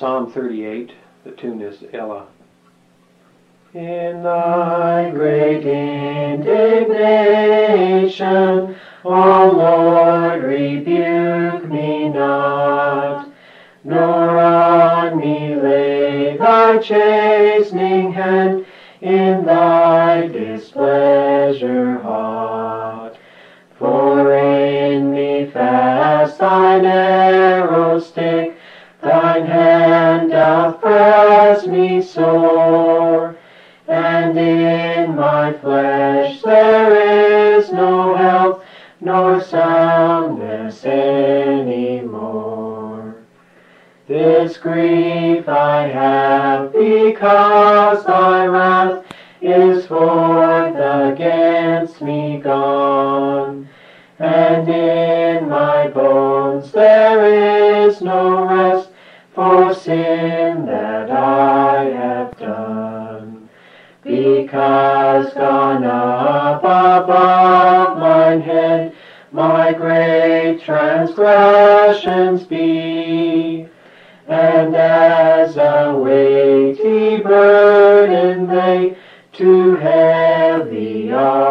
Psalm 38, the tune is Ella. In thy great indignation, O Lord, rebuke me not, nor on me lay thy chastening hand, in thy displeasure hot. For in me fast thine arrow stick, Thine hand oppressed me sore, and in my flesh there is no health nor soundness any more. This grief I have because thy wrath is forth against me gone, and in my bones there is for sin that I have done. Because gone up above mine head, my great transgressions be. And as a weighty burden they, too heavy are.